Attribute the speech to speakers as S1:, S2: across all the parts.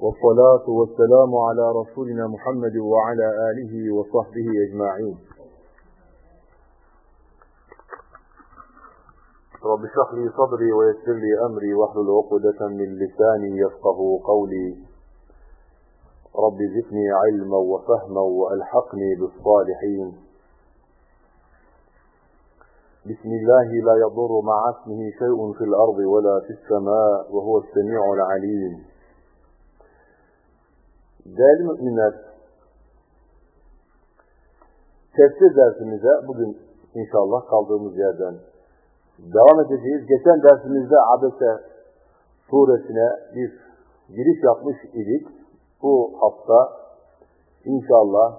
S1: والصلاة والسلام على رسولنا محمد وعلى آله وصحبه أجمعين. رب اشرح لي صدري ويسر لي أمري واحلل عقدة من لساني يفقه قولي. رب زدني علما وفهما وألحقني بالصالحين. بسم الله لا يضر مع اسمه شيء في الأرض ولا في السماء وهو السميع العليم. Değerli müminler, tefsir dersimize bugün inşallah kaldığımız yerden devam edeceğiz. Geçen dersimizde Abese suresine bir giriş yapmış idik. Bu hafta inşallah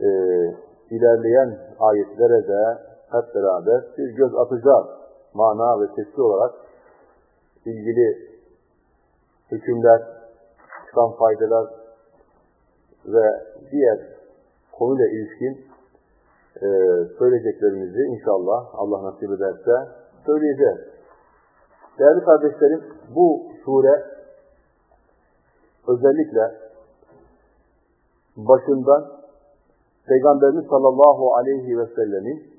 S1: e, ilerleyen ayetlere de hep beraber bir göz atacağız. Mana ve tefsir olarak ilgili hükümler, çıkan faydalar ve diğer konuyla ilişkin e, söyleyeceklerimizi inşallah Allah nasip ederse söyleyeceğiz. Değerli kardeşlerim bu sure özellikle başından Peygamberimiz sallallahu aleyhi ve sellemin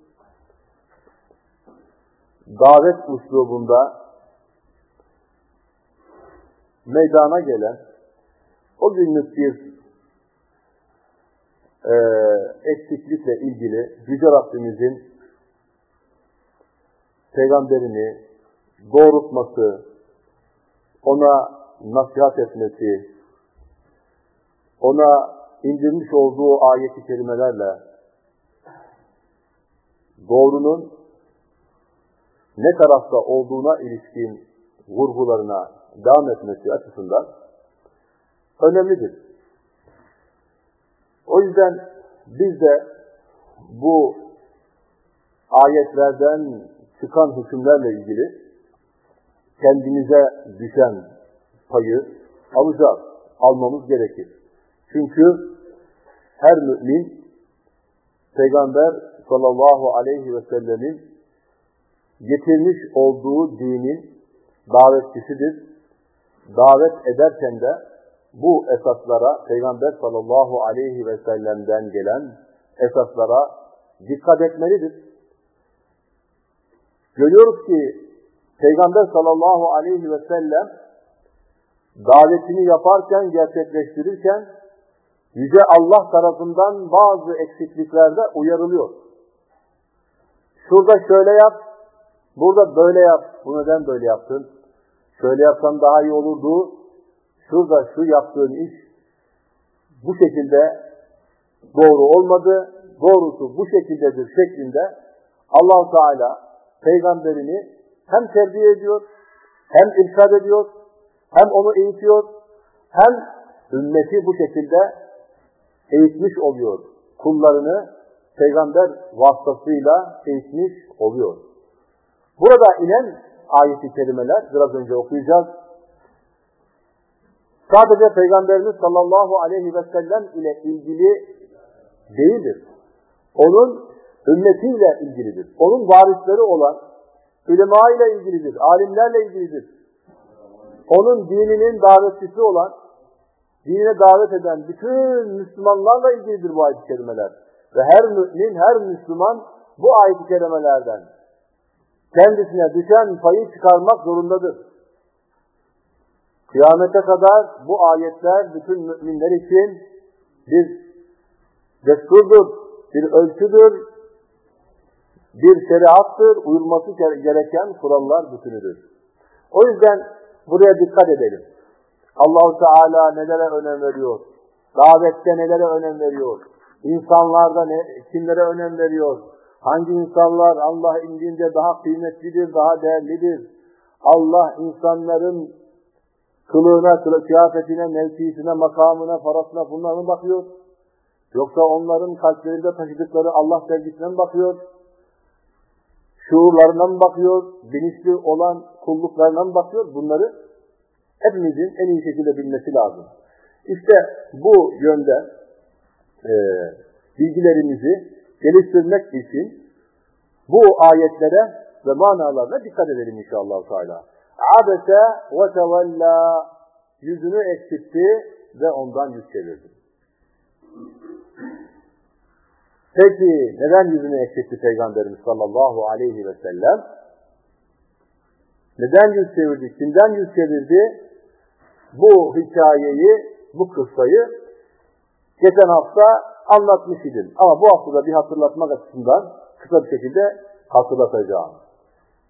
S1: davet uslubunda meydana gelen o günlük bir e, eksiklikle ilgili Yüce Rabbimizin peygamberini doğrultması, ona nasihat etmesi, ona indirmiş olduğu ayeti kelimelerle doğrunun ne tarafta olduğuna ilişkin vurgularına devam etmesi açısından önemlidir. O yüzden biz de bu ayetlerden çıkan hükümlerle ilgili kendimize düşen payı alacağız, almamız gerekir. Çünkü her mümin Peygamber sallallahu aleyhi ve sellemin getirmiş olduğu dinin davetçisidir. Davet ederken de bu esaslara Peygamber sallallahu aleyhi ve sellem'den gelen esaslara dikkat etmelidir. Görüyoruz ki Peygamber sallallahu aleyhi ve sellem davetini yaparken, gerçekleştirirken Yüce Allah tarafından bazı eksikliklerde uyarılıyor. Şurada şöyle yap, burada böyle yap. Bu neden böyle yaptın? Şöyle yapsan daha iyi olurdu. Şurada şu yaptığın iş bu şekilde doğru olmadı. Doğrusu bu şekildedir şeklinde allah Teala peygamberini hem terbiye ediyor, hem irşad ediyor, hem onu eğitiyor, hem ümmeti bu şekilde eğitmiş oluyor. Kullarını peygamber vasıtasıyla eğitmiş oluyor. Burada inen ayeti kelimeler biraz önce okuyacağız. Sadece Peygamberimiz sallallahu aleyhi ve sellem ile ilgili değildir. Onun ümmetiyle ilgilidir. Onun varisleri olan ulema ile ilgilidir, alimlerle ilgilidir. Onun dininin davetçisi olan, dinine davet eden bütün Müslümanlarla ilgilidir bu ayet-i kerimeler. Ve her mümin, her Müslüman bu ayet-i kerimelerden kendisine düşen payı çıkarmak zorundadır. Kıyamete kadar bu ayetler bütün müminler için bir desturdur, bir ölçüdür, bir şeriattır, uyulması gereken kurallar bütünüdür. O yüzden buraya dikkat edelim. Allahu Teala nelere önem veriyor? Davette nelere önem veriyor? İnsanlarda ne, kimlere önem veriyor? Hangi insanlar Allah indinde daha kıymetlidir, daha değerlidir? Allah insanların kılığına, kıyafetine, mevkisine, makamına, parasına bunlara mı bakıyor? Yoksa onların kalplerinde taşıdıkları Allah sevgisine mi bakıyor? Şuurlarına mı bakıyor? Bilinçli olan kulluklarına mı bakıyor? Bunları hepimizin en iyi şekilde bilmesi lazım. İşte bu yönde e, bilgilerimizi geliştirmek için bu ayetlere ve manalarına dikkat edelim inşallah. Teala. Abese ve tevella yüzünü eksiltti ve ondan yüz çevirdi. Peki neden yüzünü eksiltti Peygamberimiz sallallahu aleyhi ve sellem? Neden yüz çevirdi? Kimden yüz çevirdi? Bu hikayeyi, bu kıssayı geçen hafta anlatmış idim. Ama bu hafta da bir hatırlatmak açısından kısa bir şekilde hatırlatacağım.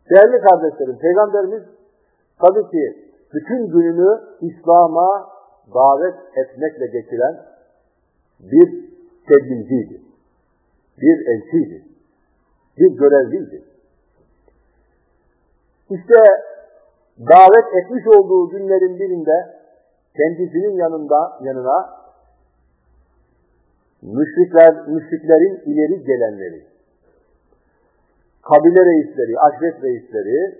S1: Değerli kardeşlerim, Peygamberimiz tabii ki bütün gününü İslam'a davet etmekle geçiren bir tebliğciydi. Bir elçiydi. Bir görevliydi. İşte davet etmiş olduğu günlerin birinde kendisinin yanında yanına müşrikler, müşriklerin ileri gelenleri, kabile reisleri, aşiret reisleri,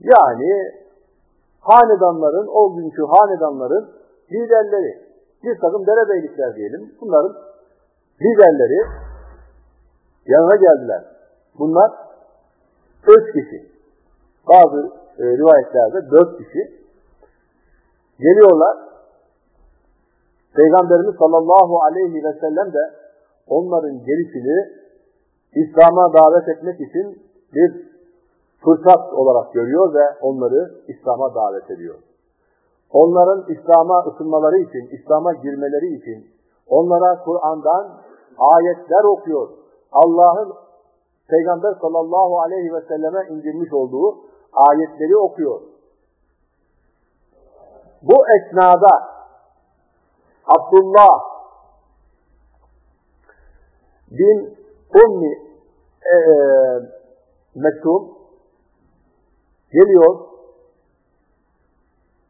S1: yani hanedanların, o günkü hanedanların liderleri, bir takım derebeylikler diyelim, bunların liderleri yanına geldiler. Bunlar üç kişi. Bazı e, rivayetlerde dört kişi geliyorlar. Peygamberimiz sallallahu aleyhi ve sellem de onların gelişini İslam'a davet etmek için bir fırsat olarak görüyor ve onları İslam'a davet ediyor. Onların İslam'a ısınmaları için, İslam'a girmeleri için onlara Kur'an'dan ayetler okuyor. Allah'ın Peygamber sallallahu aleyhi ve selleme indirmiş olduğu ayetleri okuyor. Bu esnada Abdullah bin Ummi e, Mektum geliyor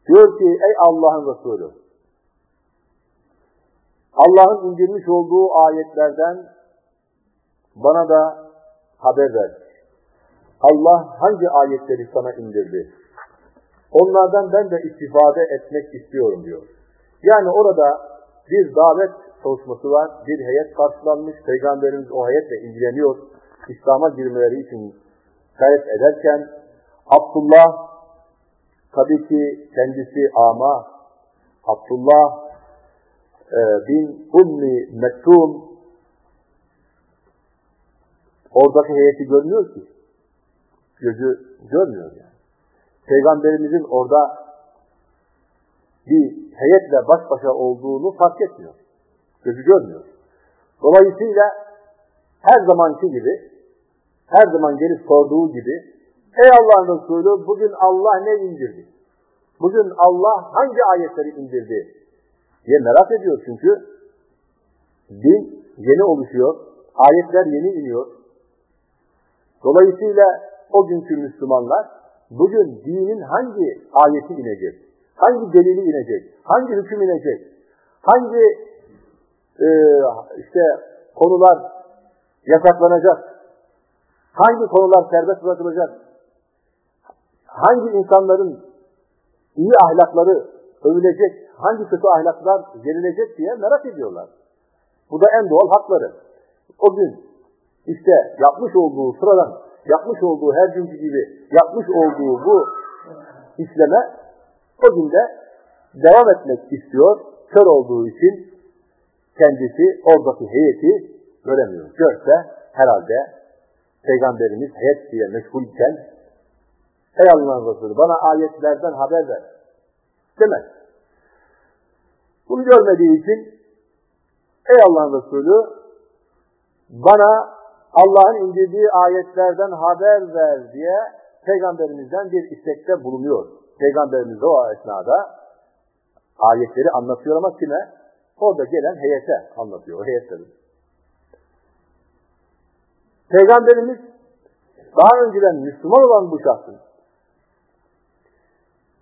S1: diyor ki ey Allah'ın Resulü Allah'ın indirmiş olduğu ayetlerden bana da haber ver. Allah hangi ayetleri sana indirdi? Onlardan ben de istifade etmek istiyorum diyor. Yani orada bir davet çalışması var, bir heyet karşılanmış, Peygamberimiz o heyetle ilgileniyor, İslam'a girmeleri için gayret ederken, Abdullah, tabii ki kendisi ama, Abdullah e, bin Ummi Mektum, oradaki heyeti görmüyor ki. Gözü görmüyor yani. Peygamberimizin orada bir heyetle baş başa olduğunu fark etmiyor. Gözü görmüyor. Dolayısıyla her zamanki gibi, her zaman gelip sorduğu gibi, ey Allah'ın Resulü bugün Allah ne indirdi? Bugün Allah hangi ayetleri indirdi? diye merak ediyor çünkü din yeni oluşuyor, ayetler yeni iniyor. Dolayısıyla o günkü Müslümanlar bugün dinin hangi ayeti inecek? Hangi delili inecek? Hangi hüküm inecek? Hangi e, işte konular yasaklanacak? Hangi konular serbest bırakılacak? Hangi insanların iyi ahlakları övülecek, hangi kötü ahlaklar yenilecek diye merak ediyorlar. Bu da en doğal hakları. O gün işte yapmış olduğu sıradan, yapmış olduğu her günkü gibi yapmış olduğu bu işleme o günde devam etmek istiyor. Kör olduğu için kendisi oradaki heyeti göremiyor. Görse herhalde Peygamberimiz heyet diye meşgulken Ey Allah'ın Resulü bana ayetlerden haber ver. Demez. Bunu görmediği için Ey Allah'ın Resulü bana Allah'ın indirdiği ayetlerden haber ver diye Peygamberimizden bir istekte bulunuyor. Peygamberimiz o esnada ayetleri anlatıyor ama kime? Orada gelen heyete anlatıyor. O heyet tabi. Peygamberimiz daha önceden Müslüman olan bu şahsın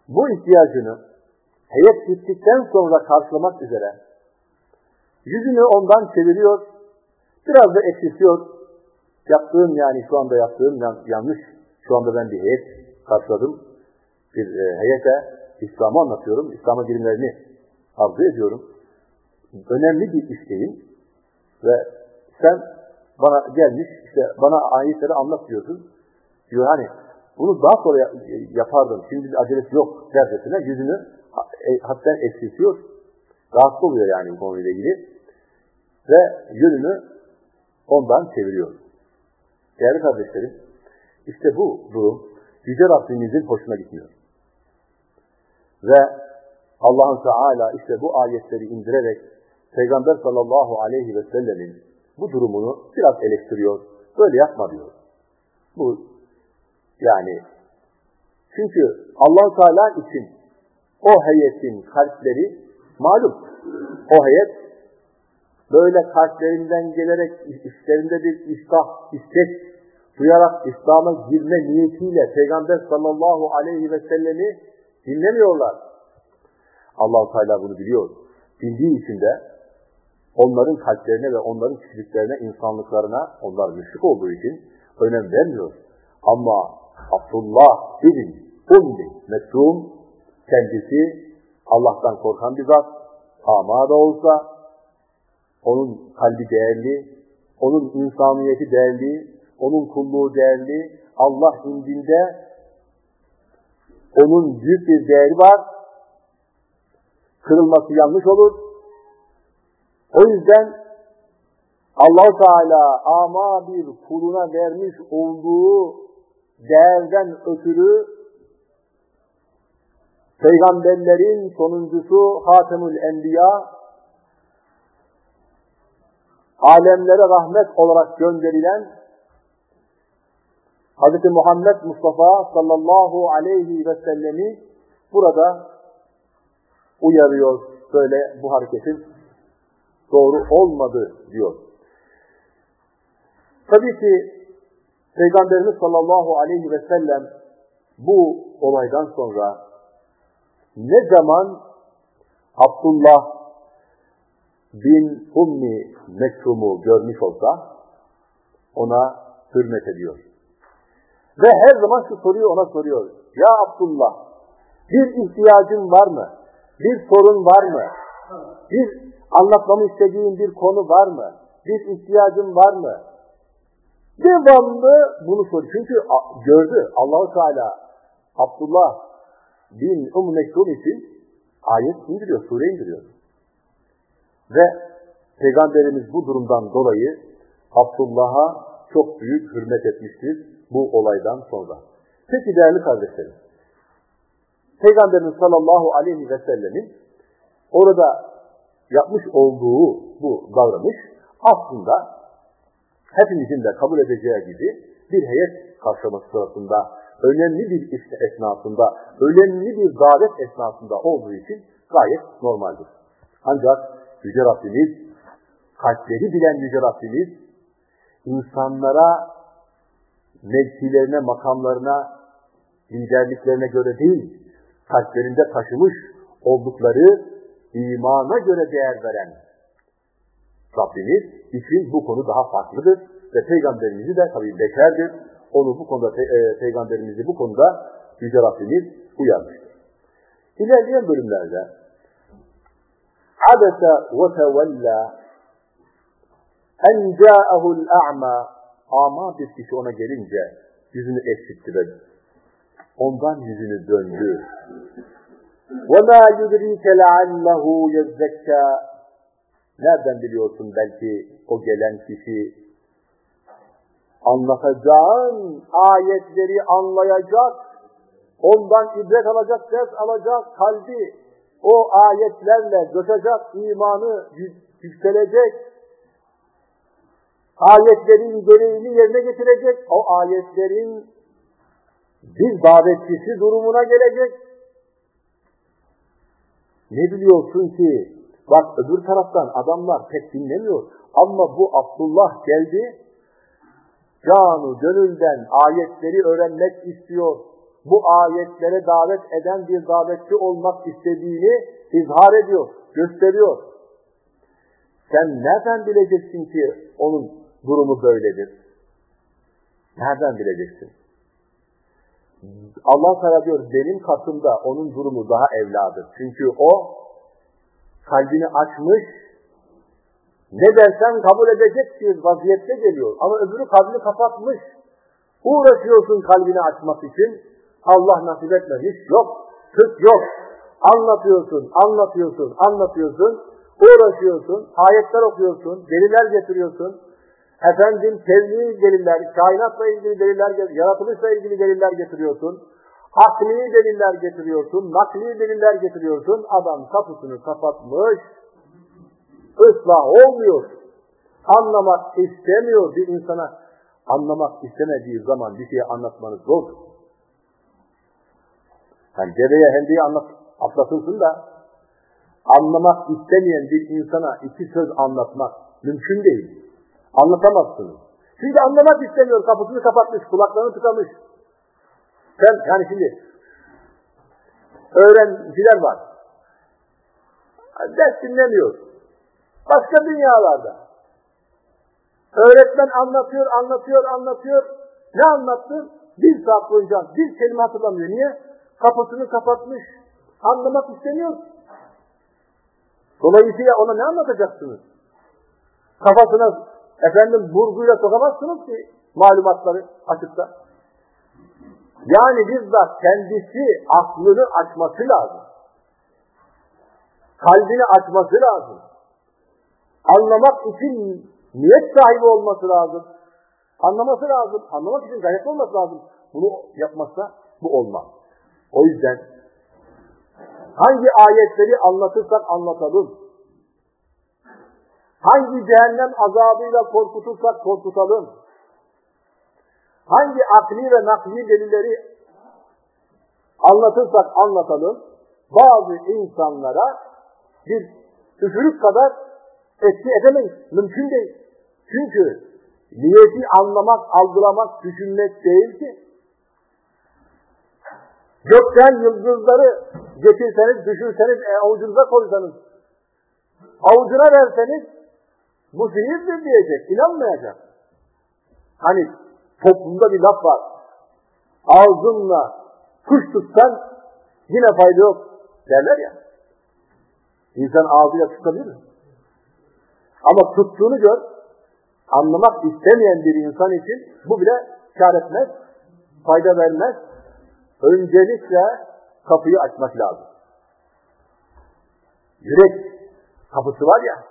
S1: bu ihtiyacını heyet gittikten sonra karşılamak üzere yüzünü ondan çeviriyor, biraz da eksiltiyor. Yaptığım yani şu anda yaptığım yanlış. Şu anda ben bir heyet karşıladım bir e, heyete İslam'ı anlatıyorum, İslam'a girmelerini arzu ediyorum. Önemli bir isteğim ve sen bana gelmiş, işte bana ayetleri anlat diyorsun. Diyor hani bunu daha sonra yapardım, şimdi bir acelesi yok dercesine yüzünü e, hatta eksiltiyor. Rahatsız oluyor yani bu konuyla ilgili. Ve yönünü ondan çeviriyor. Değerli kardeşlerim, işte bu durum Yüce Rabbimizin hoşuna gitmiyor. Ve allah Teala işte bu ayetleri indirerek Peygamber sallallahu aleyhi ve sellemin bu durumunu biraz eleştiriyor. Böyle yapma diyor. Bu yani çünkü allah Teala için o heyetin kalpleri malum. O heyet böyle kalplerinden gelerek işlerinde bir iştah, istek duyarak İslam'a girme niyetiyle Peygamber sallallahu aleyhi ve sellemi dinlemiyorlar. allah Teala bunu biliyor. Bildiği için de onların kalplerine ve onların kişiliklerine, insanlıklarına onlar müşrik olduğu için önem vermiyor. Ama Abdullah bin Ummi Mesum kendisi Allah'tan korkan bir zat, ama da olsa onun kalbi değerli, onun insaniyeti değerli, onun kulluğu değerli, Allah indinde onun büyük bir değeri var. Kırılması yanlış olur. O yüzden allah Teala ama bir kuluna vermiş olduğu değerden ötürü peygamberlerin sonuncusu Hatemül Enbiya alemlere rahmet olarak gönderilen Hz. Muhammed Mustafa sallallahu aleyhi ve sellemi burada uyarıyor. Böyle bu hareketin doğru olmadı diyor. Tabii ki Peygamberimiz sallallahu aleyhi ve sellem bu olaydan sonra ne zaman Abdullah bin Ummi Mekrum'u görmüş olsa ona hürmet ediyor. Ve her zaman şu soruyu ona soruyor. Ya Abdullah bir ihtiyacın var mı? Bir sorun var mı? Bir anlatmamı istediğin bir konu var mı? Bir ihtiyacın var mı? Devamlı bunu soruyor. Çünkü gördü Allahu Teala Abdullah bin Um Mektum için ayet indiriyor, sure indiriyor. Ve Peygamberimiz bu durumdan dolayı Abdullah'a çok büyük hürmet etmiştir bu olaydan sonra. Peki değerli kardeşlerim, Peygamberimiz sallallahu aleyhi ve sellemin orada yapmış olduğu bu davranış aslında hepimizin de kabul edeceği gibi bir heyet karşılaması sırasında, önemli bir iş esnasında, önemli bir davet esnasında olduğu için gayet normaldir. Ancak Yüce Rabbimiz, kalpleri bilen Yüce Rabbimiz, insanlara mevkilerine, makamlarına, liderliklerine göre değil, kalplerinde taşımış oldukları imana göre değer veren Rabbimiz için bu konu daha farklıdır ve Peygamberimizi de tabi beşerdir. Onu bu konuda, e, Peygamberimizi bu konuda Yüce Rabbimiz uyarmıştır. İlerleyen bölümlerde Abese ve tevella en ca'ahul a'ma ama bir kişi ona gelince yüzünü eksiltti ve ondan yüzünü döndü. وَمَا يُدْرِيكَ لَعَلَّهُ يَزَّكَّى Nereden biliyorsun belki o gelen kişi anlatacağın ayetleri anlayacak, ondan ibret alacak, ders alacak, kalbi o ayetlerle coşacak, imanı yükselecek, ayetlerin gereğini yerine getirecek, o ayetlerin bir davetçisi durumuna gelecek. Ne biliyorsun ki? Bak öbür taraftan adamlar pek dinlemiyor. Ama bu Abdullah geldi, canu gönülden ayetleri öğrenmek istiyor. Bu ayetlere davet eden bir davetçi olmak istediğini izhar ediyor, gösteriyor. Sen nereden bileceksin ki onun durumu böyledir? Nereden bileceksin? Allah Teala diyor benim katımda onun durumu daha evladır. Çünkü o kalbini açmış, ne dersen kabul edecek bir vaziyette geliyor. Ama öbürü kalbini kapatmış. Uğraşıyorsun kalbini açmak için. Allah nasip etmemiş. Yok. Tık yok. Anlatıyorsun, anlatıyorsun, anlatıyorsun. Uğraşıyorsun. Ayetler okuyorsun. Deliller getiriyorsun. Efendim tevli deliller, kainatla ilgili deliller, yaratılışla ilgili deliller getiriyorsun. Akli deliller getiriyorsun, nakli deliller getiriyorsun. Adam kapısını kapatmış, ıslah olmuyor. Anlamak istemiyor bir insana. Anlamak istemediği zaman bir şeyi anlatmanız zor. Yani deveye hendeyi anlat, atlatırsın da anlamak istemeyen bir insana iki söz anlatmak mümkün değil. Anlatamazsınız. Çünkü anlamak istemiyor, kapısını kapatmış, kulaklarını tıkamış. Sen yani şimdi öğrenciler var. Ders dinlemiyor. Başka dünyalarda. Öğretmen anlatıyor, anlatıyor, anlatıyor. Ne anlattı? Bir saat boyunca bir kelime hatırlamıyor. Niye? Kapısını kapatmış. Anlamak istemiyor. Dolayısıyla ona ne anlatacaksınız? Kafasına efendim burguyla sokamazsınız ki malumatları açıkta. Yani bizzat kendisi aklını açması lazım. Kalbini açması lazım. Anlamak için niyet sahibi olması lazım. Anlaması lazım. Anlamak için gayretli olması lazım. Bunu yapmazsa bu olmaz. O yüzden hangi ayetleri anlatırsak anlatalım. Hangi cehennem azabıyla korkutursak korkutalım. Hangi akli ve nakli delilleri anlatırsak anlatalım. Bazı insanlara bir üfürük kadar etki edemeyiz. Mümkün değil. Çünkü niyeti anlamak, algılamak, düşünmek değil ki. Gökten yıldızları getirseniz, düşünseniz, e, avucunuza koysanız, avucuna verseniz, bu sihirdir diyecek, inanmayacak. Hani toplumda bir laf var. Ağzınla kuş tutsan yine fayda yok derler ya. İnsan ağzıyla tutabilir Ama tuttuğunu gör, anlamak istemeyen bir insan için bu bile kar etmez, fayda vermez. Öncelikle kapıyı açmak lazım. Yürek kapısı var ya,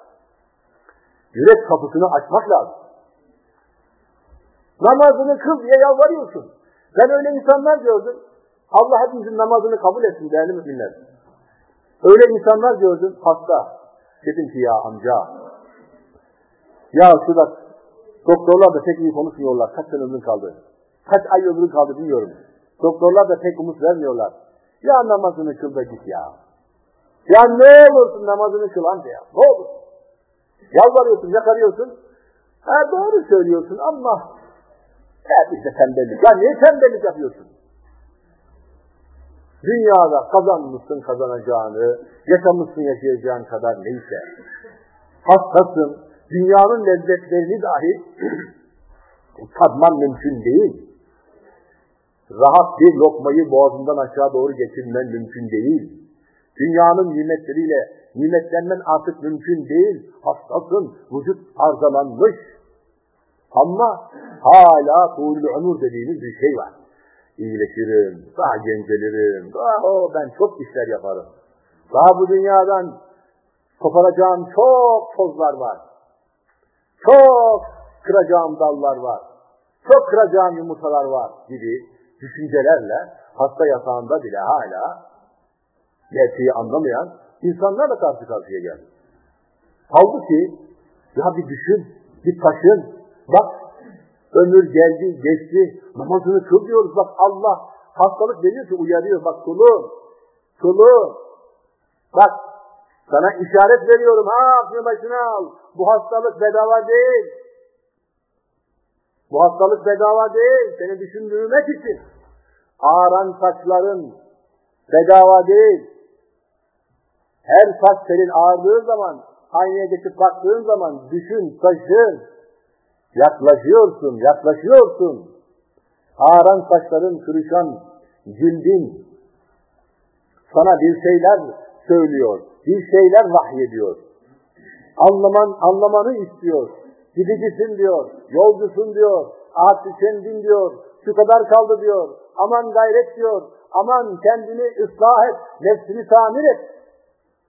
S1: yürek kapısını açmak lazım. Namazını kıl diye yalvarıyorsun. Ben öyle insanlar gördüm. Allah hepimizin namazını kabul etsin değerli müminler. Öyle insanlar gördüm hasta. Dedim ki ya amca, ya şurada doktorlar da pek iyi konuşmuyorlar. Kaç sene ömrün kaldı? Kaç ay ömrün kaldı bilmiyorum. Doktorlar da pek umut vermiyorlar. Ya namazını kıl da git ya. Ya ne olursun namazını kıl amca ya. Ne olur. Yalvarıyorsun, yakarıyorsun. Ha doğru söylüyorsun ama hep işte tembellik. Ya niye tembellik yapıyorsun? Dünyada kazanmışsın kazanacağını, yaşamışsın yaşayacağın kadar neyse. Hastasın, dünyanın lezzetlerini dahi tadman mümkün değil. Rahat bir lokmayı boğazından aşağı doğru geçirmen mümkün değil. Dünyanın nimetleriyle nimetlenmen artık mümkün değil. Hastasın, vücut arzalanmış. Ama hala tuğul ömür dediğimiz bir şey var iyileşirim, daha gencelirim, daha o ben çok işler yaparım. Daha bu dünyadan koparacağım çok tozlar var. Çok kıracağım dallar var. Çok kıracağım yumurtalar var gibi düşüncelerle hasta yatağında bile hala gerçeği anlamayan insanlarla karşı karşıya geldi. Halbuki ya bir düşün, bir taşın, bak Ömür geldi, geçti. Namazını kıl diyoruz. Bak Allah hastalık veriyor ki uyarıyor. Bak kulum, kulum. Bak sana işaret veriyorum. Ha aklını başına al. Bu hastalık bedava değil. Bu hastalık bedava değil. Seni düşündürmek için. Ağaran saçların bedava değil. Her saç senin ağırdığı zaman, aynaya geçip baktığın zaman düşün, taşın, Yaklaşıyorsun, yaklaşıyorsun. Ağaran saçların kırışan cildin sana bir şeyler söylüyor, bir şeyler vahyediyor. Anlaman, anlamanı istiyor. Gidicisin diyor, yolcusun diyor, ağaç tükendin diyor, şu kadar kaldı diyor. Aman gayret diyor. Aman kendini ıslah et. Nefsini tamir et.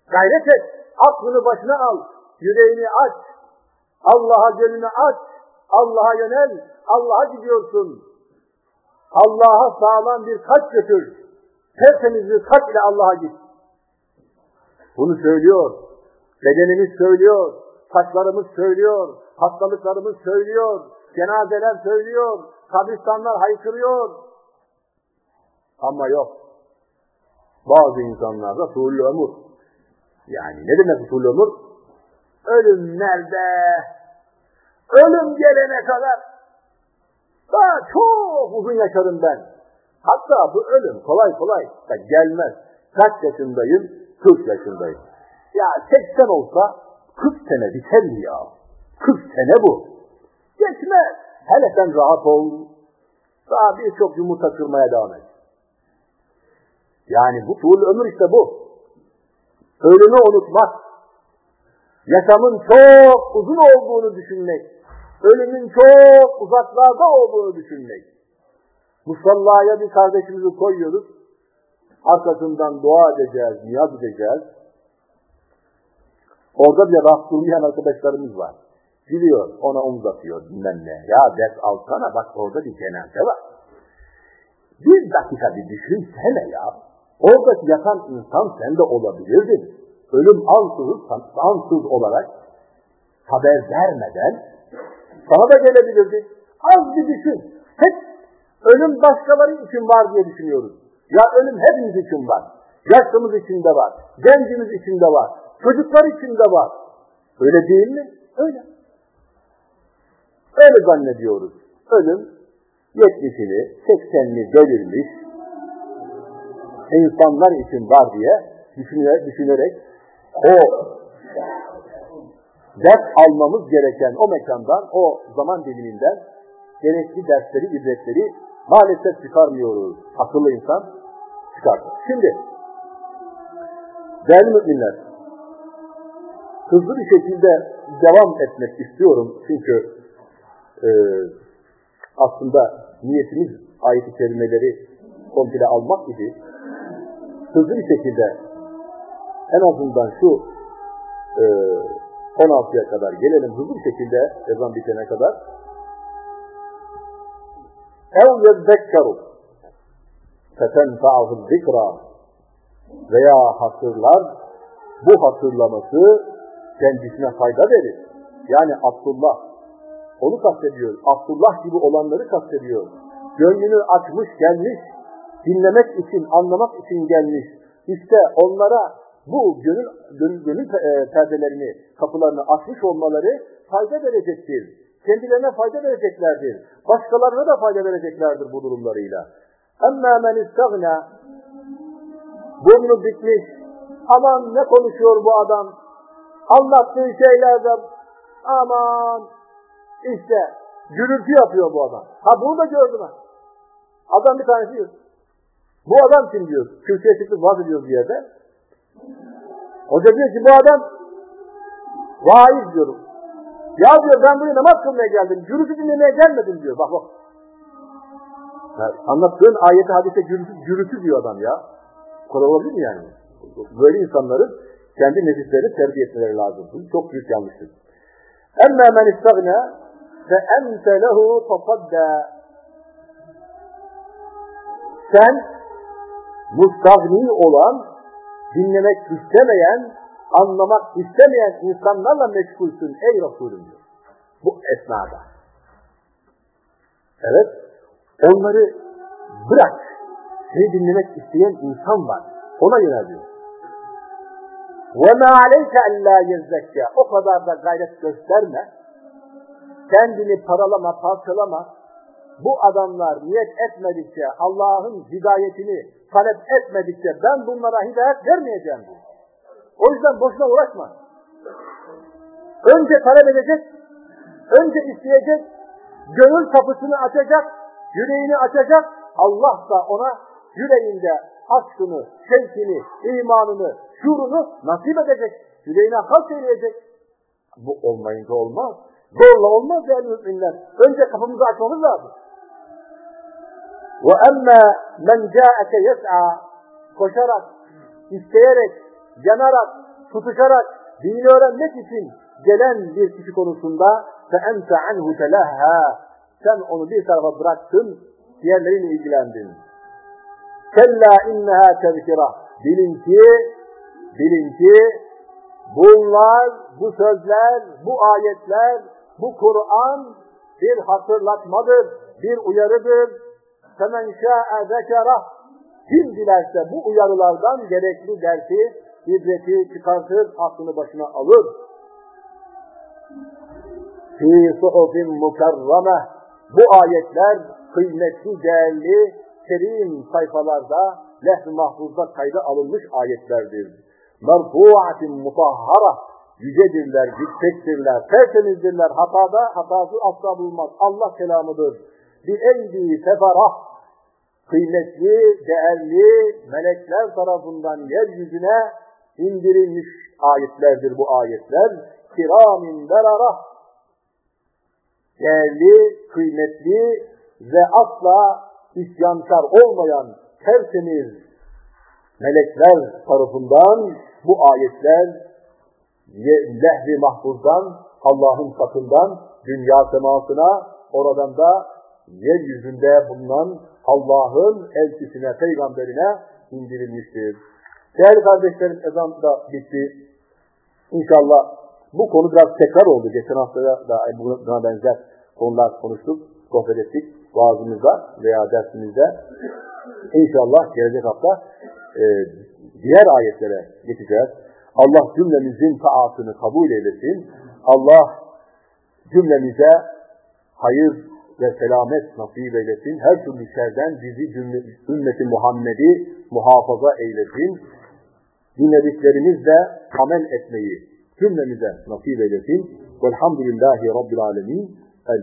S1: Gayret et. Aklını başına al. Yüreğini aç. Allah'a gönlünü aç. Allah'a yönel. Allah'a gidiyorsun. Allah'a sağlam bir kalp götür. Tertemiz bir kalp ile Allah'a git. Bunu söylüyor. Bedenimiz söylüyor. Saçlarımız söylüyor. Hastalıklarımız söylüyor. Cenazeler söylüyor. Kabristanlar haykırıyor. Ama yok. Bazı insanlarda tuğul ömür. Yani ne demek tuğul ömür? Ölüm nerede? Ölüm gelene kadar daha çok uzun yaşarım ben. Hatta bu ölüm kolay kolay da gelmez. Kaç yaşındayım? 40 yaşındayım. Ya 80 olsa 40 sene biter mi ya? 40 sene bu. Geçmez. Hele sen rahat ol. Daha birçok yumurta kırmaya devam et. Yani bu tuğul ömür işte bu. Ölümü unutmak. Yaşamın çok uzun olduğunu düşünmek. Ölümün çok uzaklarda olduğunu düşünmek. Musallaya bir kardeşimizi koyuyoruz. Arkasından dua edeceğiz, niyaz edeceğiz. Orada bir rahat durmayan arkadaşlarımız var. Biliyor, ona omuz atıyor, bilmem. Ya ders alsana, bak orada bir cenaze var. Bir dakika bir düşünsene ya. Oradaki yatan insan sen de olabilirdin. Ölüm ansız, ansız olarak haber vermeden sana da gelebilirdi. Az bir düşün. Hep ölüm başkaları için var diye düşünüyoruz. Ya ölüm hepimiz için var. Yaşlımız için de var. Gencimiz için de var. Çocuklar için de var. Öyle değil mi? Öyle. Öyle zannediyoruz. Ölüm 70'ini, 80'ini belirmiş insanlar için var diye düşünerek o ders almamız gereken o mekandan, o zaman diliminden gerekli dersleri, ibretleri maalesef çıkarmıyoruz. Akıllı insan çıkartır. Şimdi değerli müminler hızlı bir şekilde devam etmek istiyorum. Çünkü e, aslında niyetimiz ayet-i kerimeleri komple almak idi. Hızlı bir şekilde en azından şu e, 16'ya kadar gelelim hızlı bir şekilde ezan bitene kadar. Ev yezzekkaru fetenfa'hul zikra veya hatırlar bu hatırlaması kendisine fayda verir. Yani Abdullah onu kastediyoruz. Abdullah gibi olanları kastediyoruz. Gönlünü açmış gelmiş, dinlemek için, anlamak için gelmiş. İşte onlara bu gönül, gönül, gönül e, perdelerini, kapılarını açmış olmaları fayda verecektir. Kendilerine fayda vereceklerdir. Başkalarına da fayda vereceklerdir bu durumlarıyla. Emmâ men istagna burnu bitmiş. Aman ne konuşuyor bu adam? Anlattığı şeylerde aman işte gürültü yapıyor bu adam. Ha bunu da gördüm ha. Adam bir tanesi diyor. Bu adam kim diyor? Kürsüye çıktık vaaz ediyoruz bir yerde. Hoca diyor ki bu adam vaiz diyorum. Ya diyor ben buraya namaz kılmaya geldim. Gürültü dinlemeye gelmedim diyor. Bak bak. Yani anlattığın ayeti hadise gürültü, gürültü diyor adam ya. Kolay olabilir mi yani? Böyle insanların kendi nefislerini terbiye etmeleri lazım. Bu çok büyük yanlıştır. Emmâ men istagna fe ente lehu tasadda. Sen mustagni olan, dinlemek istemeyen, anlamak istemeyen insanlarla meşgulsün ey Resulüm diyor. Bu esnada. Evet, onları bırak. Seni dinlemek isteyen insan var. Ona yönel diyor. وَمَا عَلَيْكَ اَلَّا يَزَّكَّ O kadar da gayret gösterme. Kendini paralama, parçalama. Bu adamlar niyet etmedikçe, Allah'ın hidayetini talep etmedikçe ben bunlara hidayet vermeyeceğim. O yüzden boşuna uğraşma. Önce talep edecek, önce isteyecek, gönül kapısını açacak, yüreğini açacak, Allah da ona yüreğinde aşkını, şevkini, imanını, şuurunu nasip edecek. Yüreğine halk eyleyecek. Bu olmayınca olmaz. Zorla olmaz değerli müminler. Önce kapımızı açmamız lazım. وَأَمَّا مَنْ جَاءَكَ يَسْعَى Koşarak, isteyerek, yanarak, tutuşarak, dini öğrenmek için gelen bir kişi konusunda فَاَنْتَ عَنْهُ تَلَهَّا Sen onu bir tarafa bıraktın, diğerleriyle ilgilendin. Kella inneha tezkira. Bilin ki, bilin ki bunlar, bu sözler, bu ayetler, bu Kur'an bir hatırlatmadır, bir uyarıdır. Femen şa'e zekerah. Kim dilerse bu uyarılardan gerekli dersi, ibreti çıkartır, aklını başına alır. Fî suhufin mukarrame. Bu ayetler kıymetli, değerli, kerim sayfalarda, leh-i mahfuzda kayda alınmış ayetlerdir. Merfu'atin mutahhara. Yücedirler, yüksektirler, tertemizdirler. Hatada, hatası asla bulmaz. Allah kelamıdır. Bir eydi seferah kıymetli, değerli melekler tarafından yeryüzüne indirilmiş ayetlerdir bu ayetler. Kiramin berara değerli, kıymetli ve asla isyankar olmayan tertemiz melekler tarafından bu ayetler lehvi mahfuzdan, Allah'ın katından dünya semasına, oradan da yeryüzünde bulunan Allah'ın elçisine, peygamberine indirilmiştir. Değerli kardeşlerim ezan da bitti. İnşallah bu konu biraz tekrar oldu. Geçen haftada da buna benzer konular konuştuk, sohbet ettik vaazımızda veya dersimizde. İnşallah gelecek hafta e, diğer ayetlere geçeceğiz. Allah cümlemizin taatını kabul eylesin. Allah cümlemize hayır ve selamet nasip eylesin. Her türlü şerden bizi ümmeti Muhammed'i muhafaza eylesin. Dinlediklerimizle amel etmeyi cümlemize nasip eylesin. Velhamdülillahi Rabbil Alemin. El